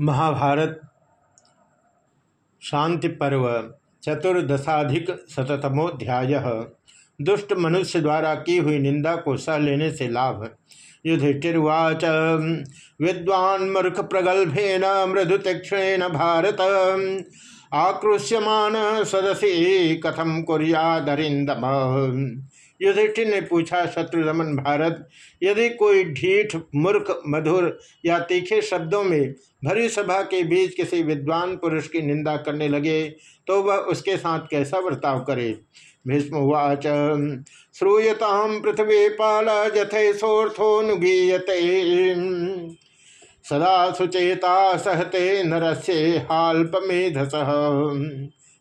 महाभारत शांति पर्व चतुर्दशाधिक शतमोध्याय दुष्ट मनुष्य द्वारा की हुई निंदा को सह लेने से लाभ। युधिष्ठिर्वाच, विद्वान मूर्ख प्रगल्भेन मृदु तीक्षण भारत। आक्रोश्यमान सदसी कथम कुरियादरिंदम युधिष्ठिर ने पूछा शत्रुदमन भारत, यदि कोई ढीठ, मूर्ख, मधुर या तीखे शब्दों में भरी सभा के बीच किसी विद्वान पुरुष की निंदा करने लगे तो वह उसके साथ कैसा बर्ताव करे? भीष्मवाच श्रूयताम पृथ्वी पाल जथे सोर्थोनुगीयते सदा सुचेता सहते नरस्य हाल्पमेधस।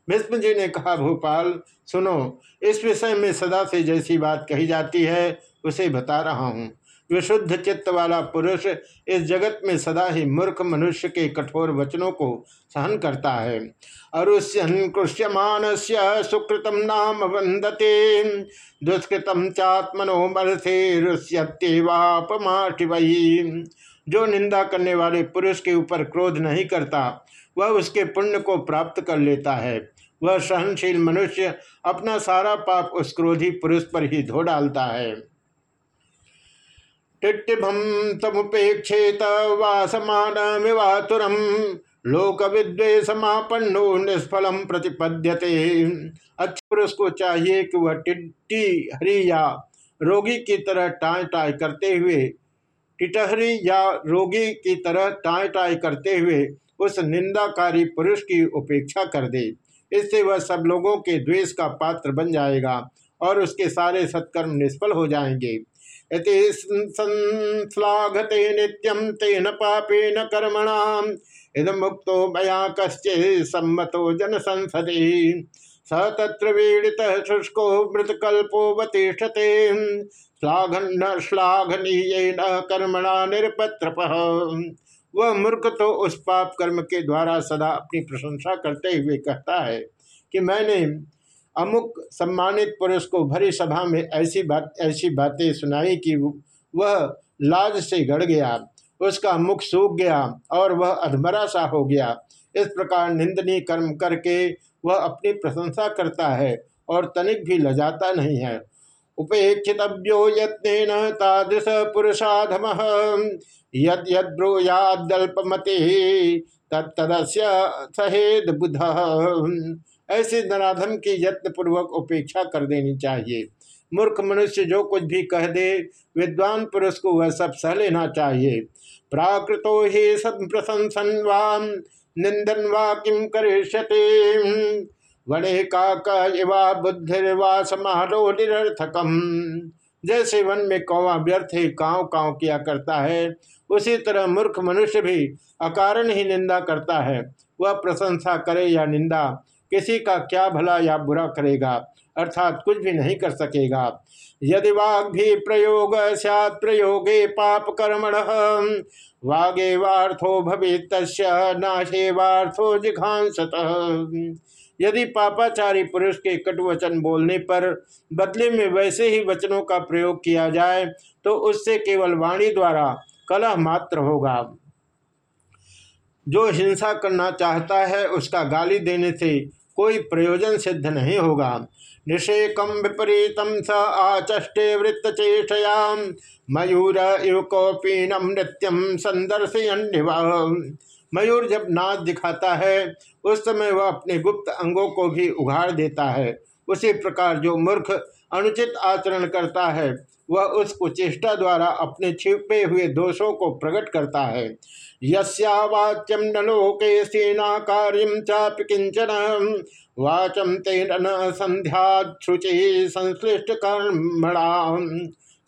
भीष्म जी ने कहा, भोपाल, सुनो, इस विषय में सदा से जैसी बात कही जाती है, उसे बता रहा हूँ। विशुद्ध चित्त वाला पुरुष इस जगत में सदा ही मूर्ख मनुष्य के कठोर वचनों को सहन करता है। अरुष्यन सुकृतम नाम वंदते दुष्कृतम रुष्यत्यवापमाटिवई जो निंदा करने वाले पुरुष के ऊपर क्रोध नहीं करता, वह उसके पुण्य को प्राप्त कर लेता है। वह सहनशील मनुष्य अपना सारा पाप उस क्रोधी पुरुष पर ही धो डालता है। टिट्टिभम तमुपेक्षेत वासमानमिवातुरम लोक विद्वेषमापन्नो निष्फलम प्रतिपद्यते। अच्छे पुरुष को चाहिए कि वह टिट्टी हरी या रोगी की तरह टाई टाई करते हुए, टिटहरी या रोगी की तरह टाई टाई करते हुए उस निंदाकारी पुरुष की उपेक्षा कर दे। इससे वह सब लोगों के द्वेष का पात्र बन जाएगा और उसके सारे सत्कर्म निष्फल हो जाएँगे। श्लाघते नित्यम तेन पापेन कर्मणाम। इद मुक्तो मया कश्चे सम्मतो जन संसदे स तत्र वीड़ित शुष्को मृतकल्पो वतिष्ठते। श्लाघन श्लाघनीय न कर्मणा निरपत्रप। वह मूर्ख तो उस पाप कर्म के द्वारा सदा अपनी प्रशंसा करते हुए कहता है कि मैंने अमुक सम्मानित पुरुष को भरी सभा में ऐसी बात, ऐसी बातें सुनाई कि वह लाज से गड़ गया, उसका मुख सूख गया और वह अधमरा सा हो गया। इस प्रकार निंदनीय कर्म करके वह अपनी प्रशंसा करता है और तनिक भी लजाता नहीं है। उपेक्षितव्यो यत्न तादृश पुरुषाधम। यद यद्ब्रूयादल्पमति तत्तदस्य सहेद बुध। ऐसे धनाधम की यत्न पूर्वक उपेक्षा कर देनी चाहिए। मूर्ख मनुष्य जो कुछ भी कह दे, विद्वान पुरुष को वह सब सह लेना चाहिए। प्राकृतो ही सद प्रशंसन वाम निंदन वा किम करिष्यते? वणे का बुद्धिर्वा समारो निरर्थकम। जैसे वन में कौवा व्यर्थ ही काव काव किया करता है। उसी तरह मूर्ख मनुष्य भी अकारण ही निंदा करता है। वह प्रशंसा करे या निंदा, किसी का क्या भला या बुरा करेगा, अर्थात कुछ भी नहीं कर सकेगा। यदि वाग भी प्रयोग प्रयोगे पाप कर्मण, वागे वार्थो भवे नाशे वार्थो जिघांसत। यदि पापाचारी पुरुष के कटुवचन बोलने पर बदले में वैसे ही वचनों का प्रयोग किया जाए तो उससे केवल वाणी द्वारा कलह मात्र होगा। जो हिंसा करना चाहता है, उसका गाली देने से कोई प्रयोजन सिद्ध नहीं होगा। निषेकम विपरीतम स आचष्टे वृत्तचेष्टयाम मयूर इव कौपीनम नृत्यम संदर्शयन मयूर जब नाच दिखाता है, उस समय वह अपने गुप्त अंगों को भी उघाड़ देता है। उसी प्रकार जो मूर्ख अनुचित आचरण करता है। वह उस कुचेष्टा द्वारा अपने छिपे हुए दोषों को प्रकट करता है। यस्यावाच्यम न लोके सेना कार्यम चाप किंचन वाचम तेन न संध्याुचि संश्लिष्ट कर्मणा।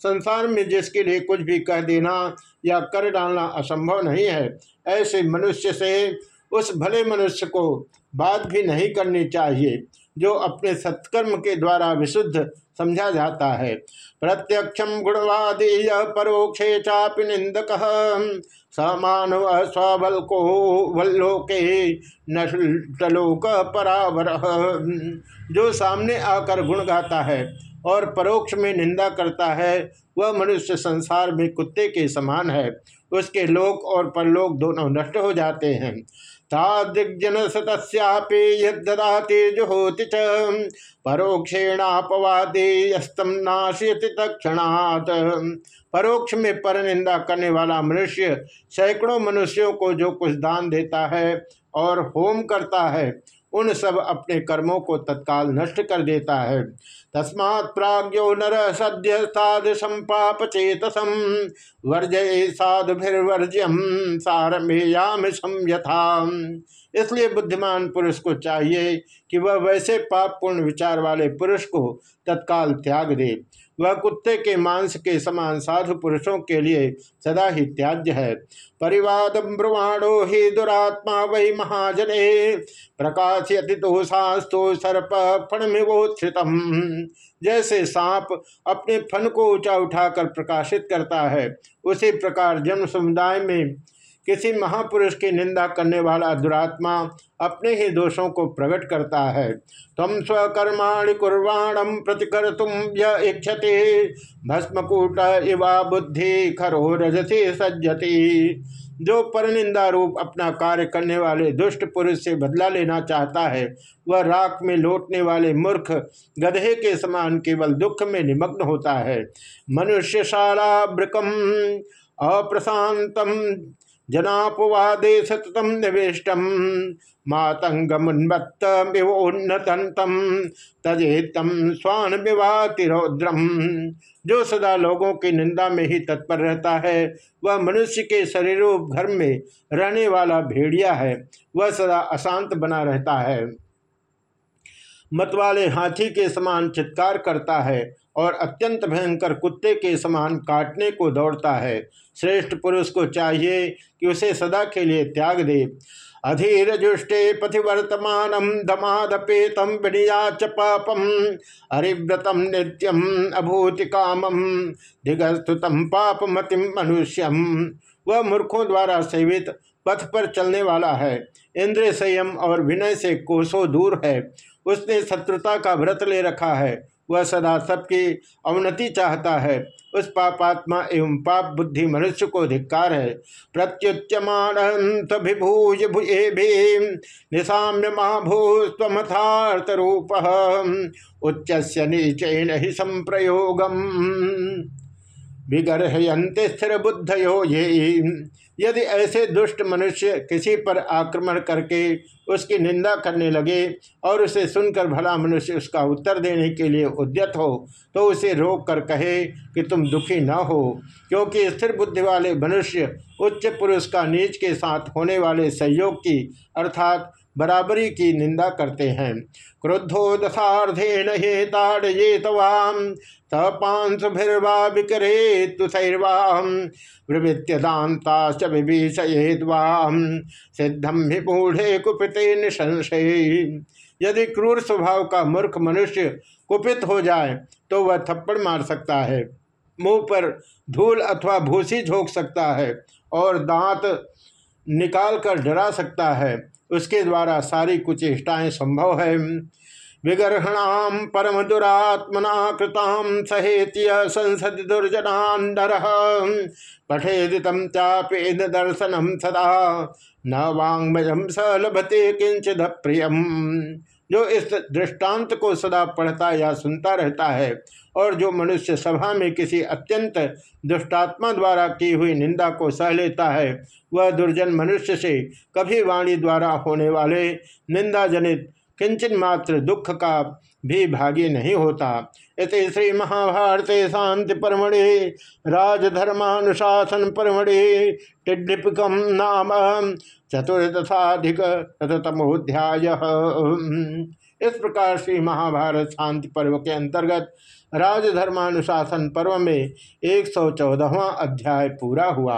संसार में जिसके लिए कुछ भी कह देना या कर डालना असंभव नहीं है, ऐसे मनुष्य से उस भले मनुष्य को बात भी नहीं करनी चाहिए, जो अपने सत्कर्म के द्वारा विशुद्ध समझा जाता है। प्रत्यक्षम गुणवादी परोक्षे चापि निंदक। समानव स्वल को वल्लोके नलोक परावर। जो सामने आकर गुण गाता है और परोक्ष में निंदा करता है, वह मनुष्य संसार में कुत्ते के समान है। उसके लोक और परलोक दोनों नष्ट हो जाते हैं। तादृग्जन सतस्यापि यदाति जुहोति च। परोक्षेणापवादे यस्तम नाशयति तक्षणात् परोक्ष में पर निंदा करने वाला मनुष्य सैकड़ों मनुष्यों को जो कुछ दान देता है और होम करता है उन सब अपने कर्मों को तत्काल नष्ट कर देता है। तस्मात् प्राज्ञो नर सद्य साध संपाप चेतसम। वर्जय साधुभिर्वर्ज्यम सारमेयाम संयथा इसलिए बुद्धिमान पुरुष को चाहिए कि वह वैसे पाप पूर्ण विचार वाले पुरुष को तत्काल त्याग दे। वह कुत्ते के मांस के समान साधु पुरुषों के लिए सदा ही त्याज्य है। परिवाद ब्रुवाणो ही दुरात्मा वही महाजने। प्रकाशयति दोषास्तु सर्प फणमिवोत्थितम। जैसे सांप अपने फन को ऊँचा उठाकर प्रकाशित करता है, उसी प्रकार जन्म समुदाय में किसी महापुरुष की निंदा करने वाला दुरात्मा अपने ही दोषों को प्रकट करता है। तम स्वकर्माणि कुर्वाणम प्रतिकर तुम इच्छते। भस्मकूट इवा बुद्धि खरो रजसी सज्जती। जो परनिंदा रूप अपना कार्य करने वाले दुष्ट पुरुष से बदला लेना चाहता है, वह राख में लौटने वाले मूर्ख गधे के समान केवल दुख में निमग्न होता है। मनुष्यशाला ब्रकम अप्रशांतम जनापवादे सततम निवेष्टम मातंगमुन्मत्तमिवोन्नतंतम तजेतम स्वान विवातिरौद्रम जो सदा लोगों की निंदा में ही तत्पर रहता है, वह मनुष्य के शरीरों, घर में रहने वाला भेड़िया है, वह सदा अशांत बना रहता है। मतवाले हाथी के समान चित्कार करता है और अत्यंत भयंकर कुत्ते के समान काटने को दौड़ता है। श्रेष्ठ पुरुष को चाहिए कि उसे सदा के लिए त्याग दे। अधीर जुष्टे पथिवर्तमान दमादपेतम विनिया च पापम हरिव्रतम नित्यम अभूति कामम दिगस्तुतम पाप मतिम मनुष्यम वह मूर्खों द्वारा सेवित पथ पर चलने वाला है। इंद्र संयम और विनय से कोसों दूर है। उसने शत्रुता का व्रत ले रखा है। वह सदा सबकी अवनति चाहता है। उस पापात्मा एवं पाप बुद्धि मनुष्य को धिक्कार है। प्रत्युच्यमानंत विभूज भुए भी निशाम्य रूप उच्च नीचेन ही संप्रयोगम। विगर्हयंते स्थिर बुद्ध बुद्धयो ये। यदि ऐसे दुष्ट मनुष्य किसी पर आक्रमण करके उसकी निंदा करने लगे और उसे सुनकर भला मनुष्य उसका उत्तर देने के लिए उद्यत हो तो उसे रोक कर कहे कि तुम दुखी न हो, क्योंकि स्थिर बुद्धि वाले मनुष्य उच्च पुरुष का नीच के साथ होने वाले सहयोग की, अर्थात बराबरी की निंदा करते हैं। क्रुद्धो दशाधेन हे ताड़ये तवाम तपांशुभिर्वा विकरे तुसैर्वाम प्रवृत्य दाता विभीषयेद्वाम सिद्धम विमूढ़े कुपिते निशंशय यदि क्रूर स्वभाव का मूर्ख मनुष्य कुपित हो जाए तो वह थप्पड़ मार सकता है, मुँह पर धूल अथवा भूसी झोंक सकता है, और दांत निकाल कर डरा सकता है। उसके द्वारा सारी कुचेष्टाएँ संभव है। विगर्हणाम परम दुरात्मना कृताम सहेत्य संसद दुर्जनांदर पठेदितम चापेद दर्शनम सदा। न वांगमयम स लभते किंचित प्रियम जो इस दृष्टांत को सदा पढ़ता या सुनता रहता है और जो मनुष्य सभा में किसी अत्यंत दुष्टात्मा द्वारा की हुई निंदा को सह लेता है, वह दुर्जन मनुष्य से कभी वाणी द्वारा होने वाले निंदा जनित किंचन मात्र दुख का भी भागी नहीं होता। इस श्री महाभारत शांति परमणि, राजधर्मानुशासन परमणि टिड्डिपकम नाम चतुर्दशाधिक शतमोध्याय इस प्रकार श्री महाभारत शांति पर्व के अंतर्गत राजधर्मानुशासन पर्व में एक सौ अध्याय पूरा हुआ।